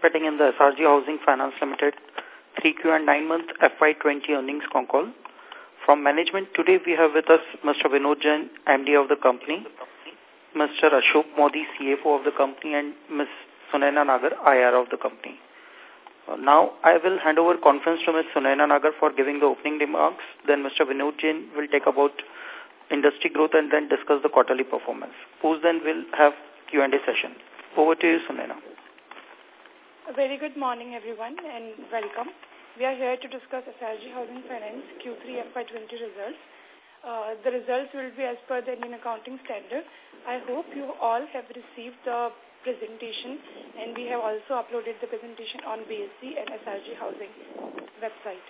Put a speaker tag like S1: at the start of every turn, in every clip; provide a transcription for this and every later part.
S1: participating in the SRG Housing Finance Limited 3Q and 9-month FY20 earnings call. From management, today we have with us Mr. Vinod Jain, MD of the company, Mr. Ashok Modi, CFO of the company, and Ms. Sunaina Nagar, IR of the company. Now, I will hand over conference to Ms. Sunaina Nagar for giving the opening remarks. Then Mr. Vinod Jain will take about industry growth and then discuss the quarterly performance. Post then we'll have Q&A session. Over to you, Sunaina.
S2: A very good morning, everyone, and welcome. We are here to discuss SRG Housing Finance Q3 FY20 results. Uh, the results will be as per the Indian Accounting Standard. I hope you all have received the presentation, and we have also uploaded the presentation on BSC and SRG Housing website.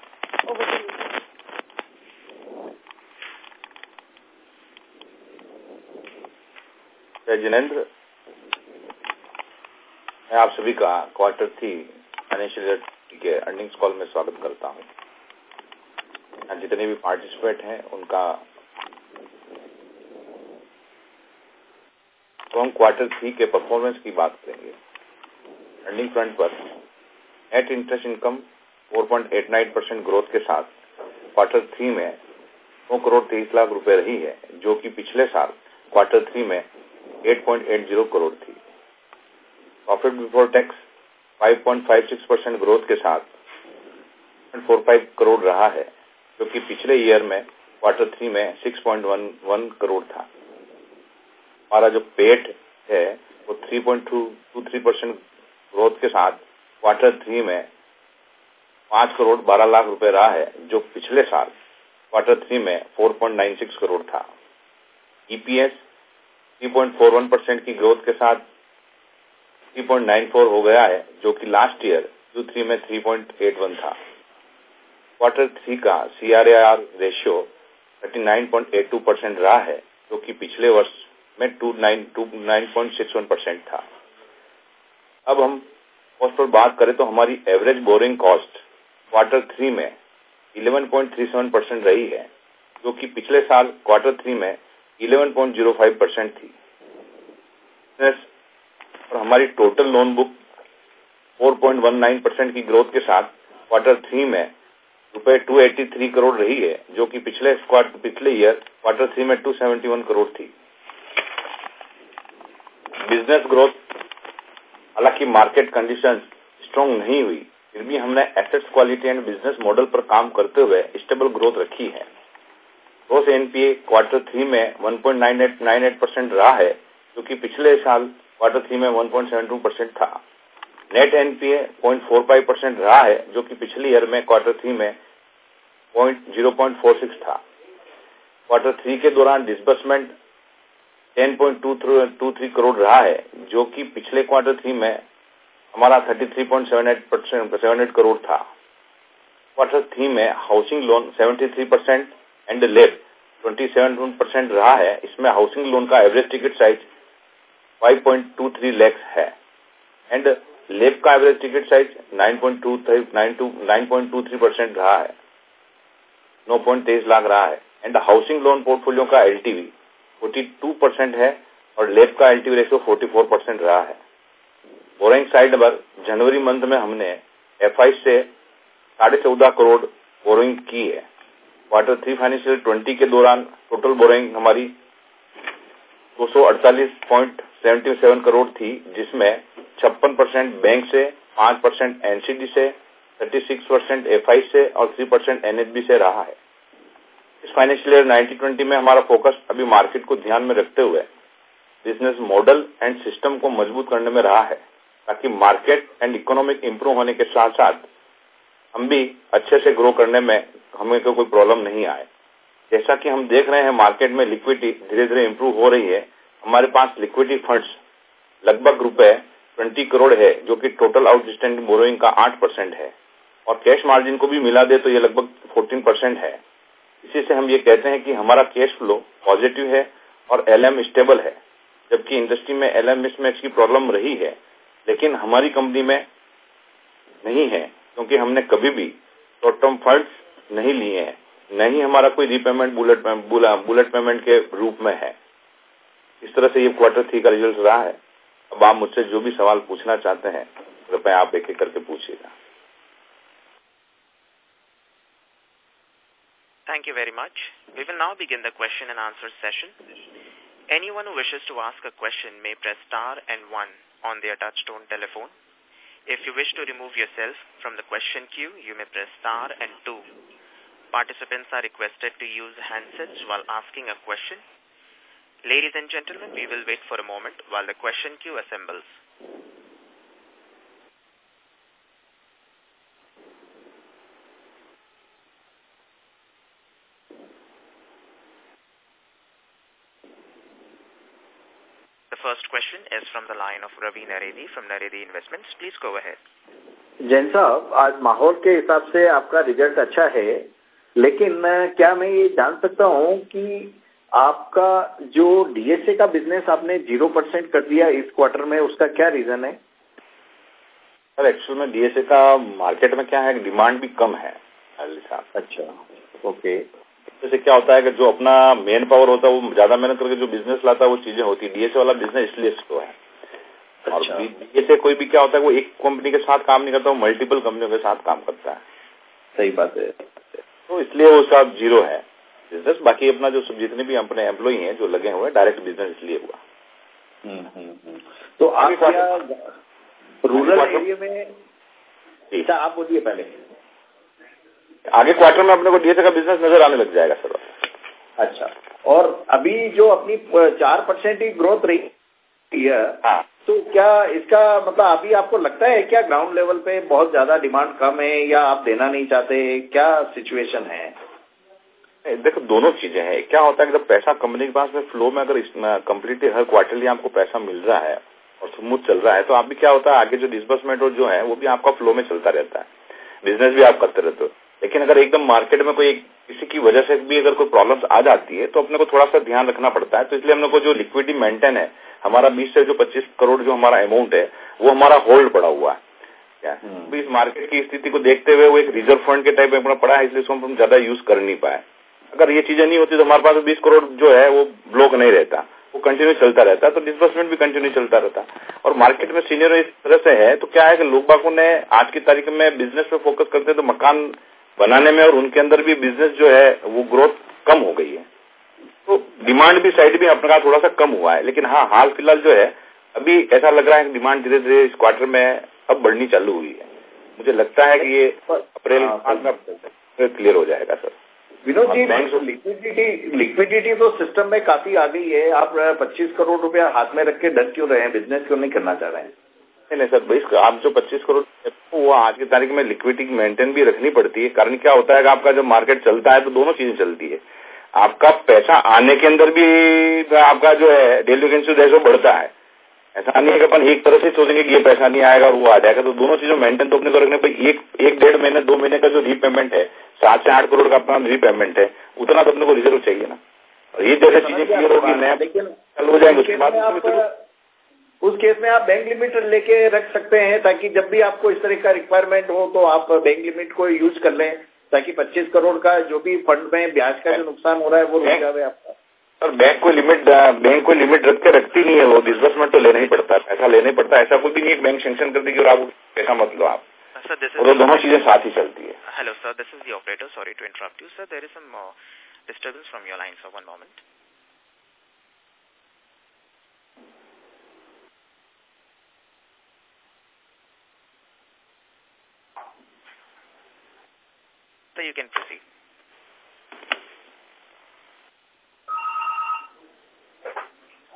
S2: Over to you.
S3: Hey, मैं आप सभी का quarter three financial के earnings call में स्वागत करता हूँ जितने भी पार्टिसिपेट हैं उनका तो हम क्वार्टर थ्री के परफॉर्मेंस की बात करेंगे अर्निंग फ्रंट पर net interest income 4.89 percent growth के साथ क्वार्टर थ्री में नौ करोड़ तेईस लाख रुपए रही है जो कि पिछले साल क्वार्टर थ्री में 8.80 करोड़ थी profit before tax 5.56 percent growth के साथ 45 करोड़ रहा है जो कि पिछले ईयर में क्वार्टर थ्री में 6.11 करोड़ था हमारा जो पेट है वो 3.23 परसेंट ग्रोथ के साथ क्वार्टर थ्री में पांच करोड़ बारह लाख रुपए रहा है जो पिछले साल क्वार्टर थ्री में 4.96 करोड़ था ईपीएस 3.41 परसेंट की ग्रोथ के साथ 3.94 हो गया है जो कि लास्ट ईयर क्यू थ्री में 3.81 था क्वार्टर थ्री का C R R ratio thirty nine point eight two percent रहा है जो कि पिछले वर्ष में 29.61 परसेंट था अब हम कॉस्ट पर बात करें तो हमारी average borrowing cost quarter three में eleven point three seven percent रही है जो कि पिछले साल क्वार्टर थ्री में eleven point zero five percent थी और हमारी टोटल लोन बुक 4.19 परसेंट की ग्रोथ के साथ क्वार्टर थ्री में रुपए 283 करोड़ रही है जो कि पिछले पिछले ईयर क्वार्टर थ्री में 271 करोड़ थी बिजनेस ग्रोथ हालांकि मार्केट कंडीशन स्ट्रॉन्ग नहीं हुई फिर भी हमने assets quality and business model पर काम करते हुए स्टेबल ग्रोथ रखी है ग्रोथ एनपीए क्वार्टर थ्री में 1.98 परसेंट रहा है जो कि पिछले साल क्वार्टर थ्री में 1.72 परसेंट था नेट एनपीए 0.45 परसेंट रहा है जो कि पिछले ईयर में क्वार्टर थ्री में 0.46 था क्वार्टर थ्री के दौरान डिसबर्समेंट 10.23 करोड़ रहा है जो कि पिछले क्वार्टर थ्री में हमारा 33.78 एट करोड़ था क्वार्टर थ्री में हाउसिंग लोन 73 परसेंट एंड लेब 27 परसेंट रहा है इसमें हाउसिंग लोन का एवरेज टिकट साइज 5.23 lakhs है. And uh, लेब का एवरेज टिकट साइज 9.23 परसेंट रहा है 9.23 लाख रहा है एंड हाउसिंग लोन पोर्टफोलियो का एलटीवी 42 है और लेब का एलटीवी रेशियो 44 रहा है बोरिंग साइड पर जनवरी मंथ में हमने एफ से साढ़े चौदह करोड़ बोरिंग की है क्वार्टर थ्री फाइनेंशियल ट्वेंटी के दौरान टोटल बोरिंग हमारी 248.77 करोड़ थी जिसमें 56 परसेंट बैंक से 5 परसेंट एनसीडी से 36 परसेंट एफ से और 3 परसेंट एनएचबी से रहा है इस फाइनेंशियल ईयर 1920 में हमारा फोकस अभी मार्केट को ध्यान में रखते हुए बिजनेस मॉडल एंड सिस्टम को मजबूत करने में रहा है ताकि मार्केट एंड इकोनॉमिक इम्प्रूव होने के साथ साथ हम भी अच्छे से ग्रो करने में हमें को कोई प्रॉब्लम नहीं आए जैसा कि हम देख रहे हैं मार्केट में लिक्विडिटी धीरे धीरे इम्प्रूव हो रही है हमारे पास लिक्विडिटी फंड्स लगभग रुपए 20 करोड़ है जो कि टोटल आउटस्टैंडिंग बोरोइंग का 8 परसेंट है और कैश मार्जिन को भी मिला दे तो ये लगभग 14 परसेंट है इसी से हम ये कहते हैं कि हमारा कैश फ्लो पॉजिटिव है और एलएम स्टेबल है जबकि इंडस्ट्री में एलएम मिसमैच की प्रॉब्लम रही है लेकिन हमारी कंपनी में नहीं है क्योंकि हमने कभी भी शॉर्ट टर्म फंड नहीं लिए हैं नहीं हमारा कोई रीपेमेंट बुलेट बुलेट पेमेंट के रूप में है इस तरह से ये क्वार्टर थ्री का रिजल्ट रहा है अब आप मुझसे जो भी सवाल पूछना चाहते हैं कृपया तो आप एक एक करके पूछिएगा
S2: Thank you very much. We will now begin the question and answer session. Anyone who wishes to ask a question may press star and one on their touchtone telephone. If you wish to remove yourself from the question queue, you may press star and two. Participants are requested to use handsets while asking a question. Ladies and gentlemen, we will wait for a moment while the question queue assembles. The first question is from the line of Ravi Naredi from Naredi Investments. Please go ahead.
S3: Jain साहब आज ke hisab se aapka result acha hai. Lekin kya main मैं ये jaan सकता hoon ki. आपका जो DSA का business आपने zero percent कर दिया इस क्वार्टर में उसका क्या रीजन है सर एक्चुअल में डीएसए का मार्केट में क्या है डिमांड भी कम है अच्छा ओके जैसे क्या होता है कि जो अपना मेन पावर होता है वो ज्यादा मेहनत करके जो बिजनेस लाता है वो चीजें होती है डीएसए वाला बिजनेस इसलिए स्लो है अच्छा। डीएसए कोई भी क्या होता है वो एक कंपनी के साथ काम नहीं करता वो मल्टीपल कंपनियों के साथ काम करता है सही बात है तो इसलिए वो सब जीरो है बिजनेस बाकी अपना जो जितने भी अपने एम्प्लॉई हैं जो लगे हुए हैं डायरेक्ट बिजनेस इसलिए हुआ हम्म, हम्म, हम्म। तो आप क्या रूरल एरिया में अच्छा आप बोलिए पहले आगे क्वार्टर में अपने को डीएसए का बिजनेस नजर आने लग जाएगा सर अच्छा और अभी जो अपनी चार परसेंट की ग्रोथ रही हाँ। तो क्या इसका मतलब अभी आपको लगता है क्या ग्राउंड लेवल पे बहुत ज्यादा डिमांड कम है या आप देना नहीं चाहते क्या सिचुएशन है देखो दोनों चीजें हैं क्या होता है कि जब पैसा कंपनी के पास में फ्लो में अगर कम्प्लीटली हर क्वार्टरली आपको पैसा मिल रहा है और स्मूथ चल रहा है तो आप भी क्या होता है आगे जो डिस्बर्समेंट और जो है वो भी आपका फ्लो में चलता रहता है बिजनेस भी आप करते रहते हो लेकिन अगर एकदम मार्केट में कोई किसी की वजह से भी अगर कोई प्रॉब्लम आ जाती है तो अपने को थोड़ा सा ध्यान रखना पड़ता है तो इसलिए हम लोग को जो लिक्विडिटी मेंटेन है हमारा बीस से जो पच्चीस करोड़ जो हमारा अमाउंट है वो हमारा होल्ड पड़ा हुआ है हम्म। तो इस मार्केट की स्थिति को देखते हुए वो एक रिजर्व फंड के टाइप में अपना पड़ा है इसलिए उसको हम ज्यादा यूज कर नहीं पाए अगर ये चीजें नहीं होती तो हमारे पास बीस करोड़ जो है वो ब्लॉक नहीं रहता वो कंटिन्यू चलता रहता तो डिसबर्समेंट भी कंटिन्यू चलता रहता और मार्केट में सीनियर इस तरह से है तो क्या है कि लोग बागों ने आज की तारीख में बिजनेस पे फोकस करते हैं तो मकान बनाने में और उनके अंदर भी बिजनेस जो है वो ग्रोथ कम हो गई है तो डिमांड भी साइड भी अपने थोड़ा सा कम हुआ है लेकिन हाँ हाल फिलहाल जो है अभी ऐसा लग रहा है कि डिमांड धीरे धीरे इस क्वार्टर में अब बढ़नी चालू हुई है मुझे लगता है कि ये अप्रैल हाँ, क्लियर हो जाएगा sir Vinod ji liquidity liquidity तो सिस्टम में काफी आ गई है आप 25 करोड़ रुपया हाथ में रख के डर क्यों रहे हैं बिजनेस क्यों नहीं करना चाह रहे हैं नहीं नहीं सर भाई आप जो 25 करोड़ वो आज की तारीख में लिक्विडिटी मेंटेन भी रखनी पड़ती है कारण क्या होता है कि आपका जो मार्केट चलता है तो दोनों चीजें चलती है आपका पैसा आने के अंदर भी आपका जो है डेली इंश्योरेंस बढ़ता है ऐसा नहीं है कि अपन एक तरह से सोचेंगे कि ये पैसा नहीं आएगा और वो आ जाएगा तो दोनों चीजों मेंटेन तो अपने को रखने पर एक एक डेढ़ महीने दो महीने का जो रीपेमेंट है सात से आठ करोड़ का अपना पेमेंट है उतना तो अपने को रिजर्व चाहिए ना और ये जैसे चीजें क्लियर होगी नया कल हो जाएंगे उसके बाद तो- उस केस में आप बैंक लिमिट लेके रख सकते हैं ताकि जब भी आपको इस तरह का रिक्वायरमेंट हो तो आप बैंक लिमिट को यूज कर लें ताकि 25 करोड़ का जो भी फंड में ब्याज का जो नुकसान हो रहा है वो रुक जावे आपका सर बैंक को लिमिट बैंक को लिमिट रख के रखती नहीं है वो डिसबर्समेंट तो लेना ही पड़ता है पैसा लेना ही पड़ता है ऐसा कोई भी नहीं बैंक सेंक्शन कर देगी और आप पैसा मत लो आप
S2: Uh, Hello, sir. This is the operator. Sorry to interrupt you, sir. There is some uh, disturbance from your line, sir. One moment. So, you can proceed.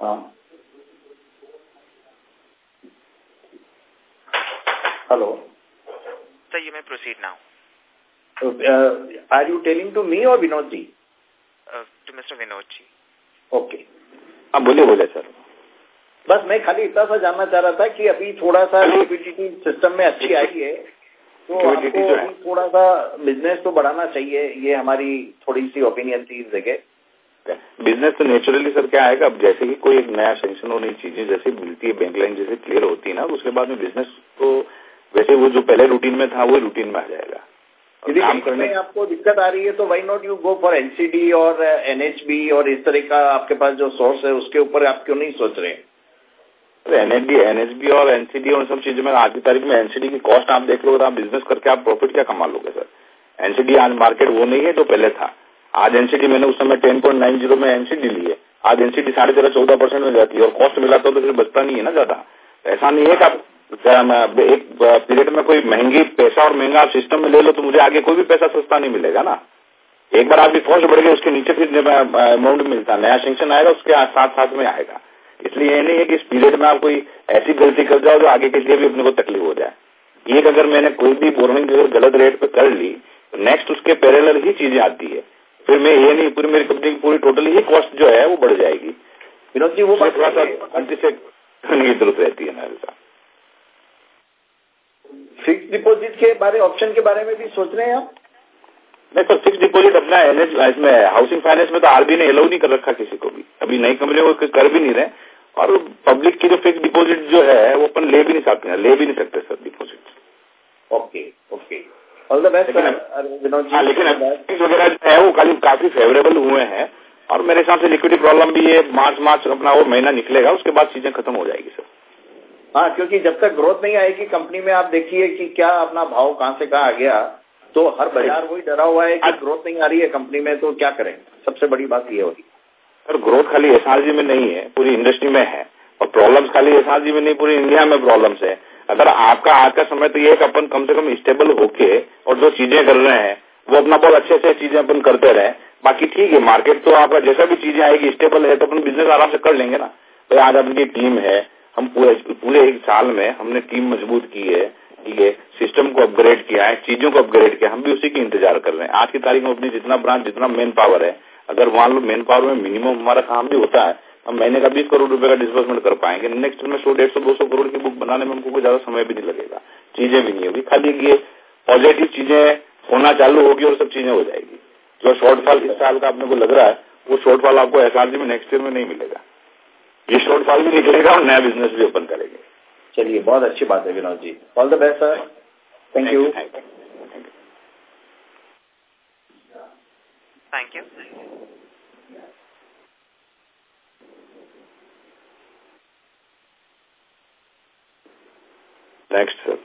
S1: Um,
S3: Hello.
S2: Gupta, you may proceed
S3: now. Uh, are you telling to me or Vinodji?
S2: Uh, to Mr. Vinodji.
S3: Okay. आप बोले बोले sir बस मैं खाली इतना सा जानना चाह रहा था कि अभी थोड़ा सा लिक्विडिटी सिस्टम में अच्छी आई है
S1: तो हमको अभी
S3: थोड़ा सा बिजनेस तो बढ़ाना चाहिए ये हमारी थोड़ी सी ओपिनियन थी जगह बिजनेस तो नेचुरली सर क्या आएगा अब जैसे ही कोई एक नया सेंशन होने चीजें जैसे मिलती है बैंक लाइन जैसे क्लियर होती है ना उसके बाद में बिजनेस तो वैसे वो जो पहले रूटीन में था वो रूटीन में आ जाएगा यदि काम करने में
S1: आपको दिक्कत आ रही है तो why not
S3: you go for NCD और एनएचबी uh, और इस तरह का आपके पास जो सोर्स है उसके ऊपर आप क्यों नहीं सोच रहे हैं एनएचडी एनएचबी और एनसीडी और सब चीजों में आज की तारीख में एनसीडी की कॉस्ट आप देख लो आप बिजनेस करके आप प्रॉफिट क्या कमा लोगे सर एनसीडी आज मार्केट वो नहीं है जो पहले था आज एनसीडी मैंने उस समय टेन पॉइंट नाइन जीरो में एनसीडी ली है आज एनसीडी साढ़े तेरह चौदह परसेंट में जाती है और कॉस्ट मिला तो, तो फिर बचता नहीं है ना ज्यादा ऐसा नहीं है कि आप क्या एक पीरियड में कोई महंगी पैसा और महंगा आप सिस्टम में ले लो तो मुझे आगे कोई भी पैसा सस्ता नहीं मिलेगा ना एक बार आपकी फौज बढ़ गई उसके नीचे फिर अमाउंट मिलता नया सेंक्शन आएगा उसके साथ साथ में आएगा इसलिए ये नहीं है कि इस पीरियड में आप कोई ऐसी गलती कर जाओ जो आगे के लिए भी अपने को तकलीफ हो जाए एक अगर मैंने कोई भी बोरिंग गलत रेट पे कर ली तो नेक्स्ट उसके पैरल ही चीजें आती है फिर मैं ये नहीं पूरी मेरी कंपनी की पूरी टोटल ही कॉस्ट जो है वो बढ़ जाएगी विनोद जी वो थोड़ा सा रहती है मेरे साथ फिक्स डिपॉजिट के बारे ऑप्शन के बारे में भी सोच रहे हैं आप नहीं सर फिक्स डिपॉजिट अपना एन इसमें हाउसिंग फाइनेंस में तो आरबीआई ने अलाउ नहीं कर रखा किसी को भी अभी नई कंपनियों को कर भी नहीं रहे और पब्लिक की जो फिक्स डिपॉजिट जो है वो अपन ले भी नहीं सकते ले भी नहीं सकते sir deposit okay okay all the best लेकिन uh, हाँ, वगैरह है वो काफी फेवरेबल हुए हैं और मेरे हिसाब से लिक्विडिटी प्रॉब्लम भी है मार्च मार्च अपना वो महीना निकलेगा उसके बाद चीजें खत्म हो जाएगी सर हाँ क्योंकि जब तक ग्रोथ नहीं आएगी कंपनी में आप देखिए कि क्या अपना भाव कहाँ से कहाँ आ गया तो हर बाजार वही डरा हुआ है कि ग्रोथ नहीं आ रही है कंपनी में तो क्या करें सबसे बड़ी बात ये होगी सर ग्रोथ खाली एस में नहीं है पूरी इंडस्ट्री में है और प्रॉब्लम्स खाली एस में नहीं पूरी इंडिया में प्रॉब्लम्स है अगर आपका आज का समय तो ये कि अपन कम से कम स्टेबल होके और जो चीजें कर रहे हैं वो अपना बहुत अच्छे से चीजें अपन करते रहे बाकी ठीक है मार्केट तो आपका जैसा भी चीजें आएगी स्टेबल है तो अपन बिजनेस आराम से कर लेंगे ना भाई तो आज अपनी टीम है हम पूरे पूरे एक साल में हमने टीम मजबूत की है ठीक है सिस्टम को अपग्रेड किया है चीजों को अपग्रेड किया हम भी उसी की इंतजार कर रहे हैं आज की तारीख में अपनी जितना ब्रांच जितना मैन पावर है अगर मान लो मैन पावर में मिनिमम हमारा काम भी होता है तो हम महीने का बीस करोड़ रुपए का डिस्बर्समेंट कर पाएंगे नेक्स्ट में सौ डेढ़ सौ दो सौ करोड़ की बुक बनाने में हमको कोई ज्यादा समय भी नहीं लगेगा चीजें भी नहीं होगी खाली ये पॉजिटिव चीजें होना चालू होगी और सब चीजें हो जाएगी जो शॉर्टफॉल इस साल का आपने को लग रहा है वो शॉर्टफॉल आपको एसआरजी में नेक्स्ट ईयर में नहीं मिलेगा ये शॉर्ट फॉल भी निकलेगा और नया बिजनेस भी ओपन करेंगे चलिए बहुत अच्छी बात है Vinod ji all the best sir
S2: thank you thank you Next, sir. Uh,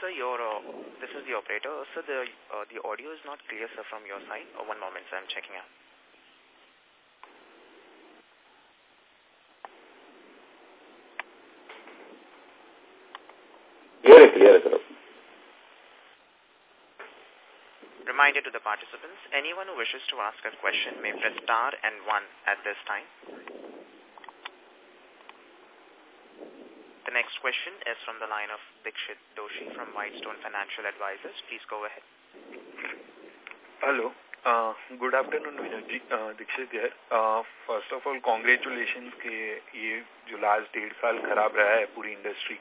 S2: sir, your, uh, this is the operator. Uh, sir, the, uh, the audio is not clear, sir, from your side. Oh, one moment, sir. I'm checking out. Very clear, Akaram. Reminder to the participants, anyone who wishes to ask a question may press star and one at this time. The next question is from the line of Dikshit Doshi from Whitestone Financial Advisors. Please go ahead.
S4: Hello. Uh, good afternoon, Vinodji. Uh, Dikshit here. Uh, first of all, congratulations कि ये जो last डेढ़ साल खराब रहा है पूरी industry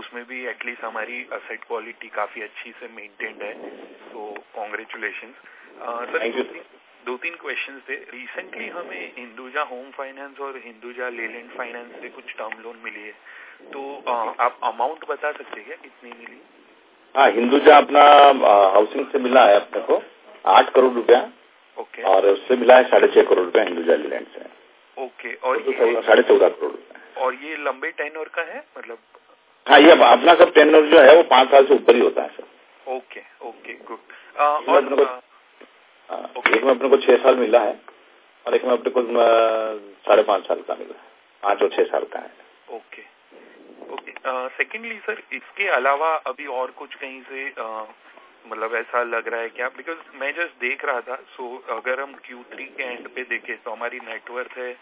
S4: उसमें भी एटलीस्ट हमारी असेट क्वालिटी काफी अच्छी से मेंटेन्ड है सो कॉन्ग्रेचुलेशन सर दो तीन क्वेश्चन थे रिसेंटली हमें हिंदुजा होम फाइनेंस और हिंदुजा लेलैंड फाइनेंस से कुछ टर्म लोन मिली है तो आ, uh, आप अमाउंट बता सकते हैं कितनी मिली
S3: हाँ हिंदुजा अपना हाउसिंग uh, से मिला है अपने को आठ करोड़ रुपया ओके और उससे मिला है साढ़े छह करोड़ रुपया हिंदुजा लेलैंड से
S4: ओके और तो साढ़े चौदह करोड़ और ये लंबे टेन का है मतलब
S3: हाँ ये अपना सब टेंडर जो है वो पांच साल से ऊपर ही होता है sir
S4: okay okay good uh, और uh, हाँ,
S3: एक में अपने को छह साल मिला है और एक में अपने को uh, साढ़े पांच साल का मिला है पांच और छह साल का है
S4: ओके ओके सेकेंडली सर इसके अलावा अभी और कुछ कहीं से मतलब ऐसा लग रहा है क्या बिकॉज मैं जस्ट देख रहा था सो so, अगर हम Q3 के एंड पे देखें तो हमारी नेटवर्थ है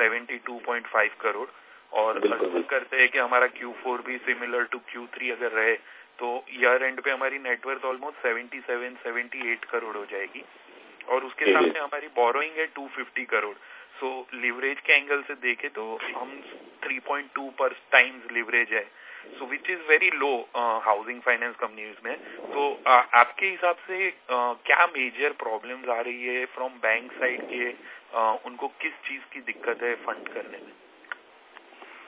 S4: seventy two point five crore और अर्जुन करते हैं कि हमारा Q4 भी सिमिलर टू Q3 अगर रहे तो ईयर एंड पे हमारी नेटवर्थ ऑलमोस्ट 77 78 करोड़ हो जाएगी और उसके सामने हमारी बोरोइंग है 250 करोड़ सो so, लिवरेज के एंगल से देखे तो हम 3.2 पर टाइम्स लिवरेज है so which is very low housing finance companies में तो uh, आपके हिसाब से uh, क्या मेजर प्रॉब्लम्स आ रही है फ्रॉम बैंक साइड के uh, उनको किस चीज की दिक्कत है फंड करने में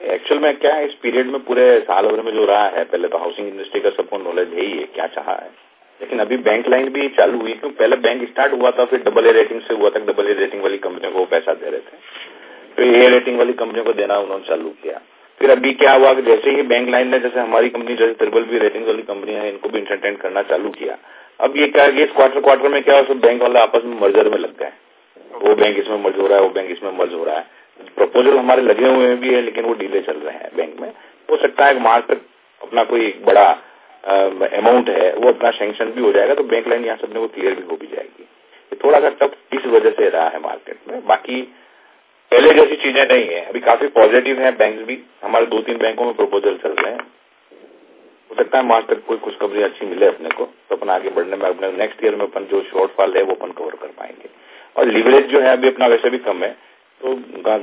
S3: एक्चुअल में क्या है इस पीरियड में पूरे साल भर में जो रहा है पहले तो हाउसिंग इंडस्ट्री का सबको नॉलेज है ही है क्या चाह है लेकिन अभी बैंक लाइन भी चालू हुई क्योंकि पहले बैंक स्टार्ट हुआ था फिर डबल ए रेटिंग से हुआ था डबल ए रेटिंग वाली कंपनियों को वो पैसा दे रहे थे फिर ए रेटिंग वाली कंपनियों को देना उन्होंने चालू किया फिर अभी क्या हुआ कि जैसे ही बैंक लाइन ने जैसे हमारी कंपनी जैसे ट्रिपल बी रेटिंग वाली कंपनी है इनको भी इंटरटेन करना चालू किया अब ये क्या इस क्वार्टर क्वार्टर में क्या सब बैंक वाले आपस में मर्जर में लग गए वो बैंक इसमें मर्ज हो रहा है वो बैंक इसमें मर्ज हो रहा है प्रपोजल हमारे लगे हुए भी है लेकिन वो डीले चल रहे हैं बैंक में हो सकता है मार्च तक अपना कोई बड़ा अमाउंट है वो अपना सेंक्शन भी हो जाएगा तो बैंक लाइन यहाँ सबने वो क्लियर भी हो भी जाएगी ये थोड़ा सा टफ इस वजह से रहा है मार्केट में बाकी पहले जैसी चीजें नहीं है अभी काफी पॉजिटिव है बैंक भी हमारे दो तीन बैंकों में प्रपोजल चल रहे हैं हो सकता है मार्च तक कोई कुछ खबरें अच्छी मिले अपने को तो अपना आगे बढ़ने में अपने नेक्स्ट ईयर में अपन जो शॉर्टफॉल है वो अपन कवर कर पाएंगे और लिवरेज जो है अभी अपना वैसे भी कम है तो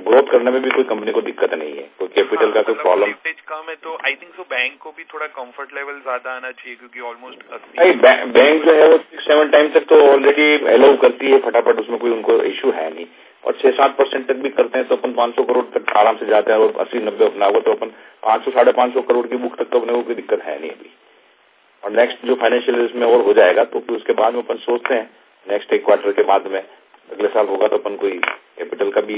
S3: ग्रोथ करने में भी कोई कंपनी को दिक्कत नहीं है कोई कैपिटल का हाँ, कोई प्रॉब्लम
S4: मतलब कम है तो आई थिंक सो बैंक को भी थोड़ा कंफर्ट लेवल ज्यादा आना चाहिए क्योंकि ऑलमोस्ट नहीं
S3: बैंक जो है वो सिक्स सेवन टाइम तक तो ऑलरेडी अलाउ करती है फटाफट उसमें कोई उनको इश्यू है नहीं और छह सात परसेंट तक भी करते हैं तो अपन पांच सौ करोड़ तक आराम से जाते हैं और अस्सी नब्बे अपना हुआ तो अपन पांच सौ साढ़े पाँच सौ करोड़ की बुक तक तो अपने को कोई दिक्कत है नहीं अभी और नेक्स्ट जो फाइनेंशियल इसमें और हो जाएगा तो उसके बाद में अपन सोचते हैं नेक्स्ट एक क्वार्टर के बाद में अगले साल होगा तो अपन कोई कैपिटल का भी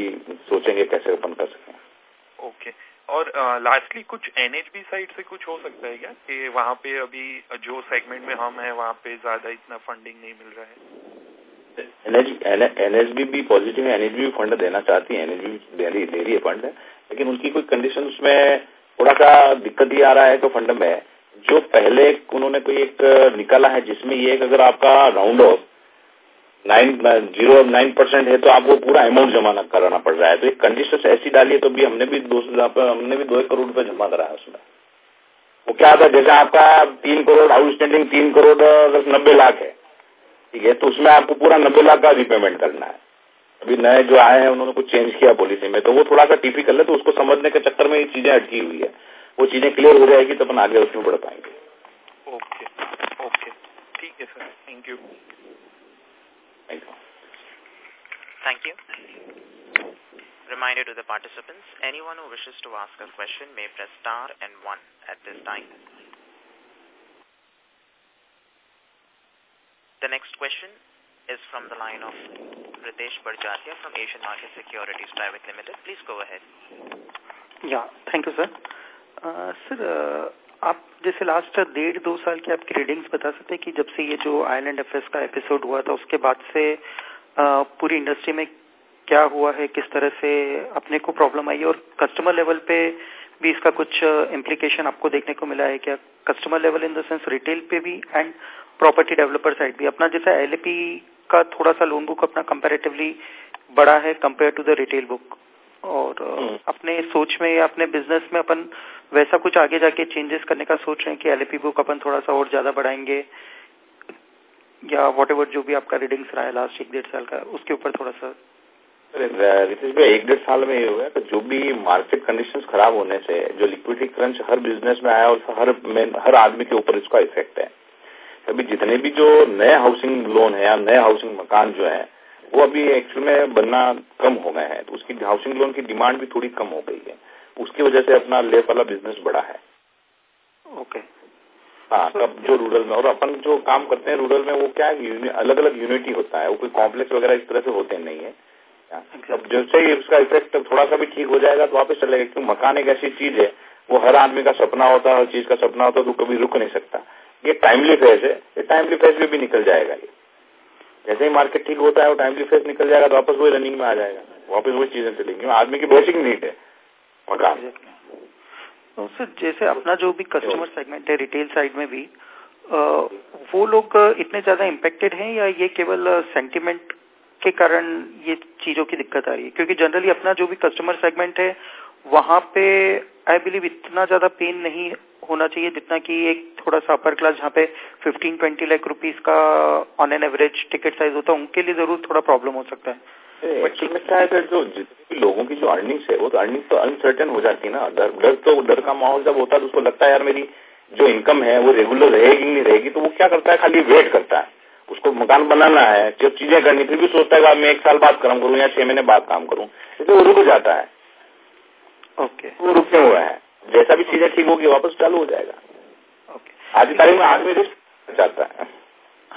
S3: सोचेंगे कैसे ओपन कर
S4: सकें ओके और लास्टली कुछ एनएचबी साइड से कुछ हो सकता है क्या कि वहाँ पे अभी जो सेगमेंट में हम हैं वहाँ पे ज्यादा इतना फंडिंग नहीं मिल रहा है
S3: एनएचबी भी पॉजिटिव है एनएचबी भी फंड देना चाहती है एनएचबी दे रही है फंड लेकिन उनकी कोई कंडीशन उसमें थोड़ा सा दिक्कत ही आ रहा है तो फंड में जो पहले उन्होंने कोई एक निकाला है जिसमें ये अगर आपका round off zero nine percent है तो आपको पूरा अमाउंट जमा कराना पड़ रहा है तो एक कंडीशन ऐसी डाली है तो भी हमने भी दो हमने भी दो करोड़ रूपये जमा कराया उसमें वो क्या था जैसे आपका तीन करोड़ आउटस्टैंडिंग तीन करोड़ नब्बे लाख है ठीक है तो उसमें आपको पूरा नब्बे लाख का रिपेमेंट करना है अभी नए जो आए हैं उन्होंने कुछ चेंज किया पॉलिसी में तो वो थोड़ा सा कर है तो उसको समझने के चक्कर में ये चीजें अटकी हुई है वो चीजें क्लियर हो जाएगी तो अपन आगे उसमें बढ़ पाएंगे
S4: ओके ओके ठीक है sir thank you right
S2: now. Thank you. Reminder to the participants, anyone who wishes to ask a question may press star and one at this time. The next question is from the line of Ritesh Barjatia from Asian Market Securities Private Limited. Please go ahead.
S1: Yeah, thank you, sir. Uh, sir, uh, आप जैसे last डेढ़ दो साल की आपकी readings बता सकते हैं कि जब से ये जो आईलैंड एफ का एपिसोड हुआ था उसके बाद से पूरी इंडस्ट्री में क्या हुआ है किस तरह से अपने को प्रॉब्लम आई और कस्टमर लेवल पे भी इसका कुछ इम्प्लीकेशन आपको देखने को मिला है क्या customer level in the sense retail पे भी एंड प्रॉपर्टी डेवलपर साइड भी अपना जैसा एल का थोड़ा सा लोन बुक अपना कंपेरेटिवली बड़ा है compare to the retail book और हम्म। अपने सोच में अपने बिजनेस में अपन वैसा कुछ आगे जाके चेंजेस करने का सोच रहे हैं कि एल बुक अपन थोड़ा सा और ज़्यादा बढ़ाएंगे या वॉट जो भी आपका रीडिंग्स रहा है लास्ट एक डेढ़ साल का उसके ऊपर थोड़ा सा रितेश भाई एक डेढ़ साल में ये हुआ तो जो भी मार्केट कंडीशंस खराब होने से जो लिक्विडिटी
S3: क्रंच हर बिजनेस में आया और हर में, हर आदमी के ऊपर इसका इफेक्ट है अभी जितने भी जो नए हाउसिंग लोन है या नए हाउसिंग मकान जो है वो अभी एक्चुअल में बनना कम हो गए हैं तो उसकी हाउसिंग लोन की डिमांड भी थोड़ी कम हो गई है उसकी वजह से अपना लेप वाला बिजनेस बड़ा है ओके हाँ तब जो रूरल में और अपन जो काम करते हैं रूरल में वो क्या है अलग अलग यूनिटी होता है वो कोई कॉम्प्लेक्स वगैरह इस तरह से होते नहीं है अब जैसे ही उसका इफेक्ट थोड़ा सा भी ठीक हो जाएगा तो वापस चलेगा क्योंकि मकान एक ऐसी चीज है वो हर आदमी का सपना होता है हर चीज का सपना होता है तो कभी रुक नहीं सकता ये टाइमली फेज है ये टाइमली फेज में भी निकल जाएगा ये जैसे ही मार्केट ठीक होता है वो टाइमली फेज निकल जाएगा तो वापस वही रनिंग में आ जाएगा वापस वही चीजें
S1: चलेंगी आदमी की बेसिक नीड है तो सर जैसे अपना जो भी कस्टमर सेगमेंट तो- है रिटेल साइड में भी आ, वो लोग इतने ज्यादा इम्पेक्टेड हैं या ये केवल सेंटिमेंट के कारण ये चीजों की दिक्कत आ रही है क्योंकि जनरली अपना जो भी कस्टमर सेगमेंट है वहाँ पे आई बिलीव इतना ज्यादा पेन नहीं होना चाहिए जितना कि एक थोड़ा सा अपर क्लास जहाँ पे 15-20 लाख रुपीस का on an average ticket size होता है उनके लिए जरूर थोड़ा प्रॉब्लम हो सकता है इससे में क्या है सर जो जितने लोगों की जो अर्निंग्स है वो तो अर्निंग तो अनसर्टेन हो जाती है ना डर डर तो डर का
S3: माहौल जब होता है तो उसको लगता है यार मेरी जो इनकम है वो रेगुलर रहेगी नहीं रहेगी तो वो क्या करता है खाली वेट करता है उसको मकान बनाना है जब चीजें करनी फिर भी सोचता है मैं एक साल बाद काम करूँ या छह महीने बाद काम करूँ इसलिए वो रुक जाता है ओके okay. वो रुके हुआ है जैसा भी चीजें ठीक होगी वापस चालू हो जाएगा ओके okay. आज की तारीख में में रिस्क चाहता है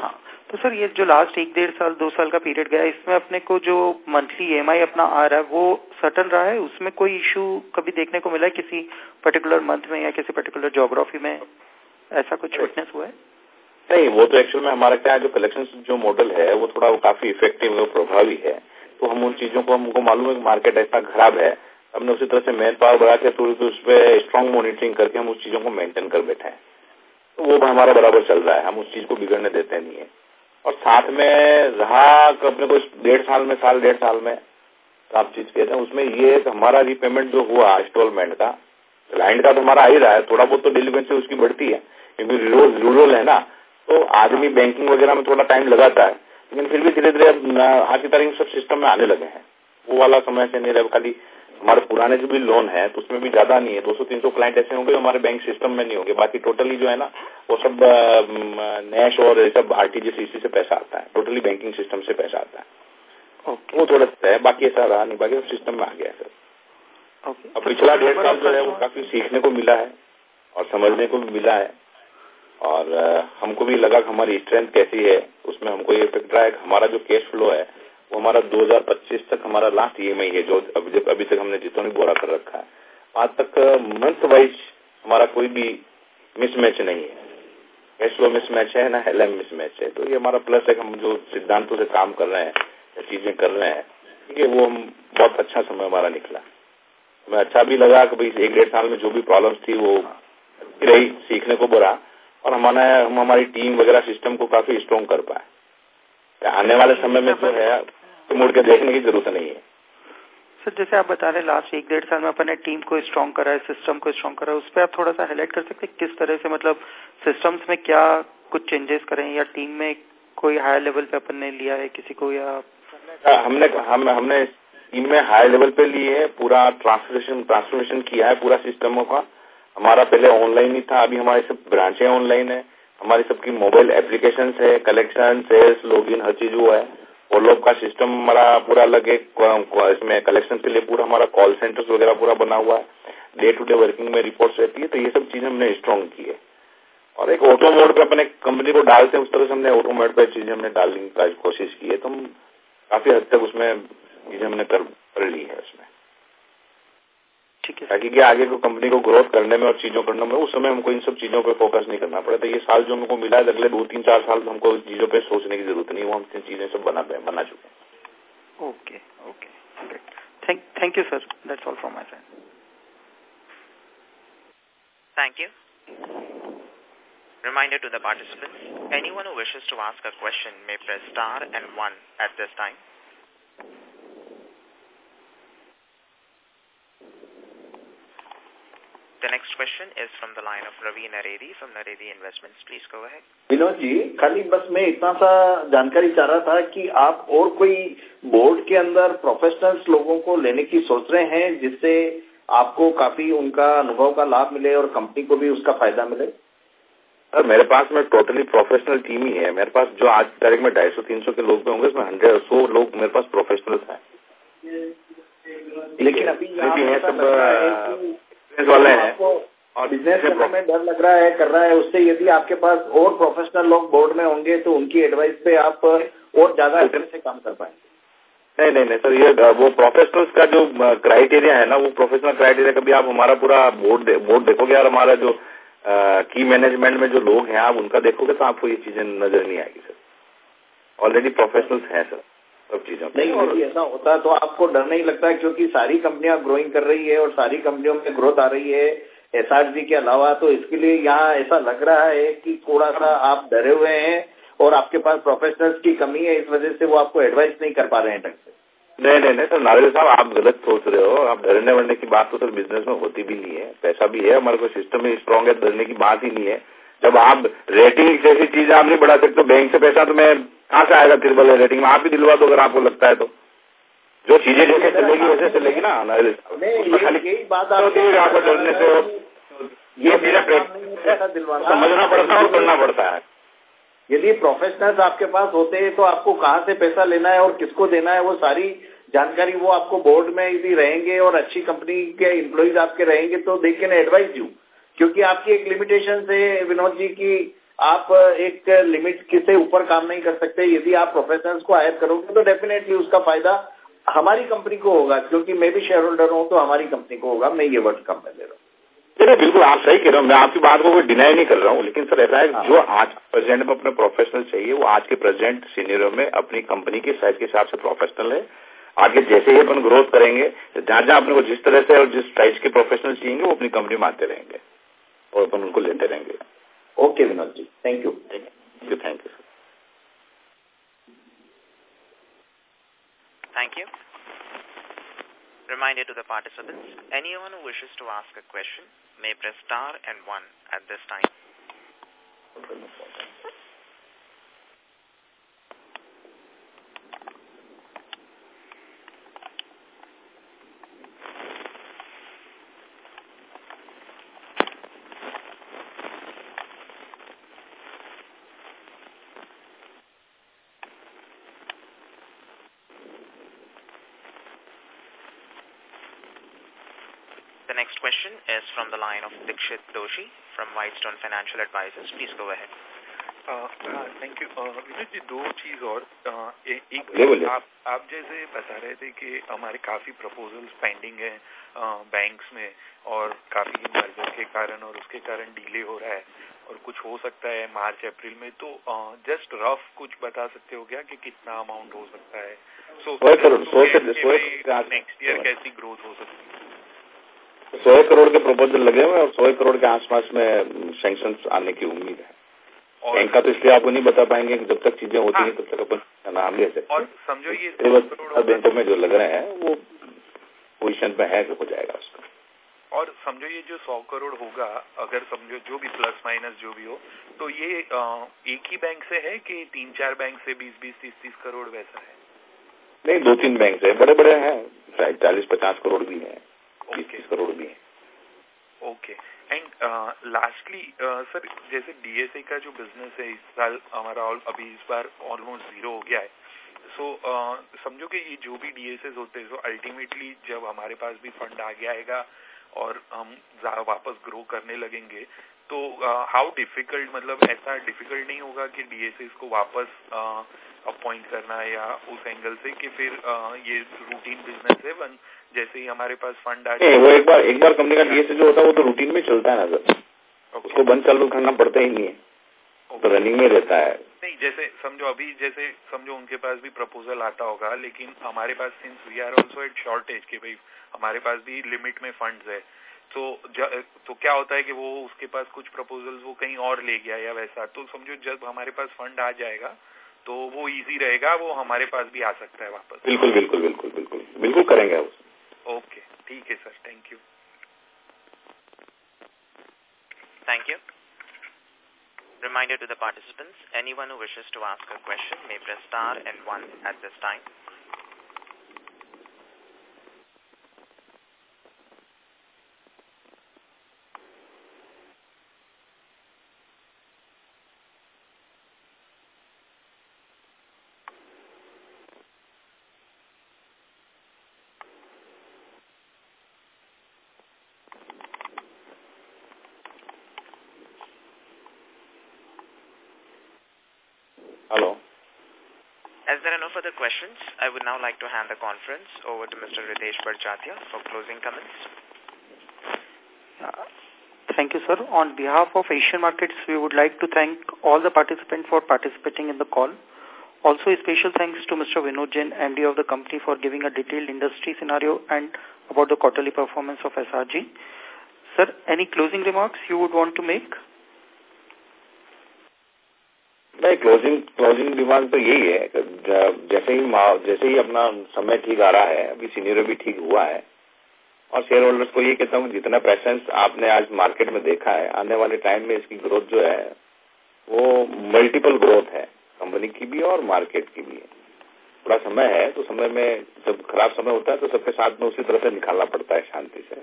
S1: हाँ तो सर ये जो लास्ट एक डेढ़ साल दो साल का पीरियड गया इसमें अपने को जो मंथली ईएमआई अपना आ रहा है वो सटन रहा है उसमें कोई इशू कभी देखने को मिला है किसी पर्टिकुलर मंथ में या किसी पर्टिकुलर जोग्राफी में ऐसा कुछ विटनेस हुआ है नहीं वो तो एक्चुअल
S3: में हमारा क्या जो कलेक्शन जो मॉडल है वो थोड़ा वो काफी इफेक्टिव है प्रभावी है तो हम उन चीजों को हमको मालूम है कि मार्केट इतना खराब है हमने उसी तरह से मैन पावर बढ़ा के थोड़ी तो उस पर स्ट्रांग मॉनिटरिंग करके हम उस चीजों को मेंटेन कर बैठे हैं तो वो हमारा बराबर चल रहा है हम उस चीज को बिगड़ने देते नहीं है और साथ में रहा अपने कुछ डेढ़ साल में साल डेढ़ साल में तो आप चीज कहते हैं उसमें ये हमारा रिपेमेंट जो हुआ इंस्टॉलमेंट का क्लाइंट का तो हमारा आ ही रहा है थोड़ा बहुत तो डिलीवरी उसकी बढ़ती है क्योंकि रूरल रूरल है ना तो आदमी बैंकिंग वगैरह में थोड़ा टाइम लगाता है लेकिन फिर भी धीरे धीरे आज की तारीख सब सिस्टम में आने लगे हैं वो वाला समय से नहीं रहे खाली हमारे पुराने जो भी लोन है तो उसमें भी ज्यादा नहीं है 200-300 क्लाइंट ऐसे होंगे हमारे बैंक सिस्टम में नहीं होंगे बाकी टोटली जो है ना वो सब नैश और सब आरटीजीएस से पैसा आता है टोटली बैंकिंग सिस्टम से पैसा आता है okay. वो थोड़ा सा है बाकी ऐसा रहा नहीं बाकी सिस्टम में आ गया सर
S4: okay. अब पिछला डेढ़ साल जो है वो काफी सीखने को
S3: मिला है और समझने को भी मिला है और हमको भी लगा कि हमारी स्ट्रेंथ कैसी है उसमें हमको ये रहा है हमारा जो कैश फ्लो है वो हमारा 2025 तक हमारा लास्ट ई एम आई है जो अभी, अभी तक हमने जितने बोरा कर रखा है आज तक मंथ वाइज हमारा कोई भी मिसमैच नहीं है कैश फ्लो मिसमैच है ना एल एम मिसमैच है तो ये हमारा प्लस है हम जो सिद्धांतों से काम कर रहे हैं चीजें कर रहे हैं ठीक है वो हम बहुत अच्छा समय हमारा निकला हमें अच्छा भी लगा कि भाई एक डेढ़ साल में जो भी प्रॉब्लम थी वो रही सीखने को बुरा और हमारा हम हमारी टीम वगैरह सिस्टम को काफी स्ट्रॉन्ग कर पाए आने वाले समय में जो है तो मुड़ के देखने की जरूरत नहीं है
S1: सर जैसे आप बता रहे लास्ट एक डेढ़ साल में अपने टीम को स्ट्रॉन्ग करा है सिस्टम को स्ट्रॉन्ग करा है उस पर आप थोड़ा सा हाईलाइट कर सकते हैं किस तरह से मतलब सिस्टम्स में क्या कुछ चेंजेस करें या टीम में कोई हायर लेवल पे अपन ने लिया है किसी को या
S3: हाँ, हमने हम हमने टीम में हाई लेवल पे लिए है पूरा ट्रांसलेशन ट्रांसफॉर्मेशन किया है पूरा सिस्टमों का हमारा पहले ऑनलाइन ही था अभी हमारे सब ब्रांचें ऑनलाइन है हमारी सबकी मोबाइल एप्लीकेशन है कलेक्शन सेल्स लॉग हर चीज हुआ है फॉलोअप का सिस्टम हमारा पूरा अलग है इसमें कलेक्शन के लिए पूरा हमारा कॉल सेंटर्स वगैरह पूरा बना हुआ है डे टू डे वर्किंग में रिपोर्ट्स रहती है तो ये सब चीजें हमने स्ट्रॉन्ग की है और एक ऑटो मोड पे अपने कंपनी को डालते हैं उस तरह से हमने ऑटो मोड पर चीजें हमने डालने की कोशिश की है तो हम काफी हद तक उसमें चीजें हमने कर ली है उसमें ताकि है आगे को कंपनी को ग्रोथ करने में और चीजों करने में उस समय हमको इन सब चीजों पर फोकस नहीं करना पड़ा तो ये साल जो हमको मिला है अगले दो तीन चार साल तो हमको चीजों पर सोचने की जरूरत नहीं वो हम चीजें सब बना पे बना चुके
S1: हैं okay okay thank you sir that's all from my side
S2: Thank you. Reminder to the participants, anyone who wishes to ask a question may press star and one at this time. The next question is from the line of Ravi Naredi from Naredi Investments. Please go ahead.
S3: Vinod ji खाली बस मैं इतना सा जानकारी चाह रहा था कि आप और कोई बोर्ड के अंदर प्रोफेशनल्स लोगों को लेने की सोच रहे हैं जिससे आपको काफी उनका अनुभव का लाभ मिले और कंपनी को भी उसका फायदा मिले सर मेरे पास में टोटली प्रोफेशनल टीम ही है मेरे पास जो आज तारीख में ढाई सौ तीन सौ के लोग होंगे उसमें हंड्रेड सौ लोग मेरे पास प्रोफेशनल्स हैं लेकिन अभी बिजनेस वाले हैं और बिजनेस में डर लग रहा है कर रहा है उससे यदि आपके पास और प्रोफेशनल लोग बोर्ड में होंगे तो उनकी एडवाइस पे आप और ज्यादा से काम कर पाएंगे नहीं नहीं नहीं सर ये वो प्रोफेशनल्स का जो क्राइटेरिया है ना वो प्रोफेशनल क्राइटेरिया कभी आप हमारा पूरा बोर्ड दे, बोर्ड देखोगे और हमारा जो आ, की मैनेजमेंट में जो लोग हैं आप उनका देखोगे तो आपको ये चीजें नजर नहीं आएगी सर ऑलरेडी प्रोफेशनल्स हैं सर सब चीजों नहीं और ऐसा होता है तो आपको डर नहीं लगता है क्योंकि सारी कंपनियां ग्रोइंग कर रही है और सारी कंपनियों में ग्रोथ आ रही है एस के अलावा तो इसके लिए यहाँ ऐसा लग रहा है कि थोड़ा सा आप डरे हुए हैं और आपके पास प्रोफेशनल्स की कमी है इस वजह से वो आपको एडवाइस नहीं कर पा रहे हैं ढंग से नहीं नहीं नहीं सर नारे साहब आप गलत सोच रहे हो आप डरने वरने की बात तो सर बिजनेस में होती भी नहीं है पैसा भी है हमारे को सिस्टम ही स्ट्रांग है डरने की बात ही नहीं है जब आप रेटिंग जैसी चीज आप नहीं बढ़ा सकते बैंक से पैसा तो मैं कहां से आएगा बोले रेटिंग में आप भी दिलवा दो अगर आपको लगता है तो जो चीजें जैसे चलेगी वैसे चलेगी ना खाली बात तो आपको डरने से ये मेरा समझना पड़ता है और करना पड़ता है यदि प्रोफेशनल्स आपके पास होते हैं तो आपको कहाँ से पैसा लेना है और किसको देना है वो सारी जानकारी वो आपको बोर्ड में यदि रहेंगे और अच्छी कंपनी के एम्प्लॉज आपके रहेंगे तो दे कैन एडवाइस यू क्योंकि आपकी एक लिमिटेशन से विनोद जी की आप एक लिमिट से ऊपर काम नहीं कर सकते यदि आप प्रोफेशनल्स को हायर करोगे तो डेफिनेटली उसका फायदा हमारी कंपनी को होगा क्योंकि मैं भी शेयर होल्डर हूँ तो हमारी कंपनी को होगा मैं ये वर्ड कम में दे रहा हूँ बिल्कुल आप सही कह रहे हो मैं आपकी बात को कोई डिनाई नहीं कर रहा हूँ लेकिन सर ऐसा है हाँ। जो आज प्रेजेंट में अपने प्रोफेशनल चाहिए वो आज के प्रेजेंट सीनियरों में अपनी कंपनी के साइज के हिसाब से प्रोफेशनल है आगे जैसे ही अपन ग्रोथ करेंगे जहां जहां अपने को जिस तरह से और जिस साइज के प्रोफेशनल चाहिए वो अपनी कंपनी में आते रहेंगे और अपन उनको लेते रहेंगे okay Vinod ji thank you thank you thank you
S2: Thank you. Reminder to the participants, anyone who wishes to ask a question may press star and one at this time. is from the line of Dikshit Doshi from Whitestone Financial Advisors. Please go ahead.
S1: Uh, uh, thank you
S4: Vinod ji दो चीज और uh, ए, एक बोले बोले। आप आप जैसे बता रहे थे कि हमारे काफी प्रपोजल्स पेंडिंग है बैंक्स में और काफी मर्जर के कारण और उसके कारण डिले हो रहा है और कुछ हो सकता है मार्च अप्रैल में तो जस्ट uh, रफ कुछ बता सकते हो क्या कि कितना अमाउंट हो सकता है सो नेक्स्ट ईयर कैसी ग्रोथ हो सकती है
S3: सौ करोड़ के प्रपोजल लगे हुए और सौ करोड़ के आसपास में सेंक्शन आने की उम्मीद है बैंक का तो इसलिए आपको नहीं बता पाएंगे कि जब तक चीजें होती हैं हाँ। तब तक अपन नाम ले सकते और समझो ये बैंकों में जो लग रहे हैं वो पोजिशन पे है हो जाएगा उसका
S4: और समझो ये जो सौ करोड़ होगा अगर समझो जो भी प्लस माइनस जो भी हो तो ये आ, एक ही बैंक से है कि तीन चार बैंक से बीस बीस तीस तीस करोड़ वैसा है
S3: नहीं दो तीन बैंक से बड़े बड़े हैं चालीस पचास करोड़ भी है
S4: 30 करोड़ भी है ओके एंड लास्टली सर जैसे डीएसए का जो बिजनेस है इस साल हमारा अभी इस बार ऑलमोस्ट जीरो हो गया है सो so, uh, समझो कि ये जो भी डीएसए होते हैं सो अल्टीमेटली जब हमारे पास भी फंड आ गया आएगा और हम वापस ग्रो करने लगेंगे तो हाउ uh, डिफिकल्ट मतलब ऐसा डिफिकल्ट नहीं होगा कि डीएसए को वापस अपॉइंट uh, करना या उस एंगल से कि फिर आ, uh, ये रूटीन बिजनेस है वन जैसे ही हमारे पास फंड आ जाए वो एक बार एक बार कंपनी का
S3: डीएसए जो होता है वो तो रूटीन में चलता है ना सर okay. उसको बंद चालू करना पड़ता ही नहीं है okay. तो रनिंग में रहता है
S4: नहीं जैसे समझो अभी जैसे समझो उनके पास भी प्रपोजल आता होगा लेकिन हमारे पास since we are also at shortage के भाई हमारे पास भी लिमिट में फंड्स है तो तो क्या होता है कि वो उसके पास कुछ प्रपोजल्स वो कहीं और ले गया या वैसा तो समझो जब हमारे पास फंड आ जाएगा तो वो इजी रहेगा वो हमारे पास भी आ सकता है वापस बिल्कुल बिल्कुल बिल्कुल
S3: बिल्कुल बिल्कुल
S2: करेंगे ओके ठीक है sir thank you thank you Reminder to the participants, anyone who wishes to ask a question may press star and one at this time. further questions. I would now like to hand the conference over to Mr. Ritesh Barjatia for closing comments.
S1: thank you, sir. On behalf of Asian Markets, we would like to thank all the participants for participating in the call. Also, a special thanks to Mr. Vinod Jain, MD of the company, for giving a detailed industry scenario and about the quarterly performance of SRG. Sir, any closing remarks you would want to make? नहीं closing
S3: closing demand तो यही है जैसे ही जैसे ही अपना समय ठीक आ रहा है अभी सीनियर भी ठीक हुआ है और शेयर होल्डर्स को ये कहता हूँ जितना पैसेंस आपने आज मार्केट में देखा है आने वाले टाइम में इसकी ग्रोथ जो है वो मल्टीपल ग्रोथ है कंपनी की भी और मार्केट की भी थोड़ा समय है तो समय में जब खराब समय होता है तो सबके साथ में उसी तरह से निकालना पड़ता है शांति से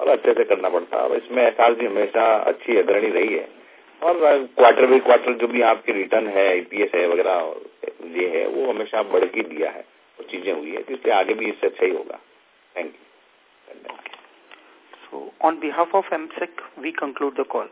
S3: और अच्छे से करना पड़ता है और इसमें एहसास भी हमेशा अच्छी अग्रणी रही है और क्वार्टर बाई क्वार्टर जो भी आपके रिटर्न है ईपीएस है वगैरह ये है वो हमेशा बढ़ के दिया है वो चीजें हुई है तो इसके आगे भी इससे अच्छा ही
S1: होगा थैंक यू धन्यवाद so on behalf of Emsec we conclude the call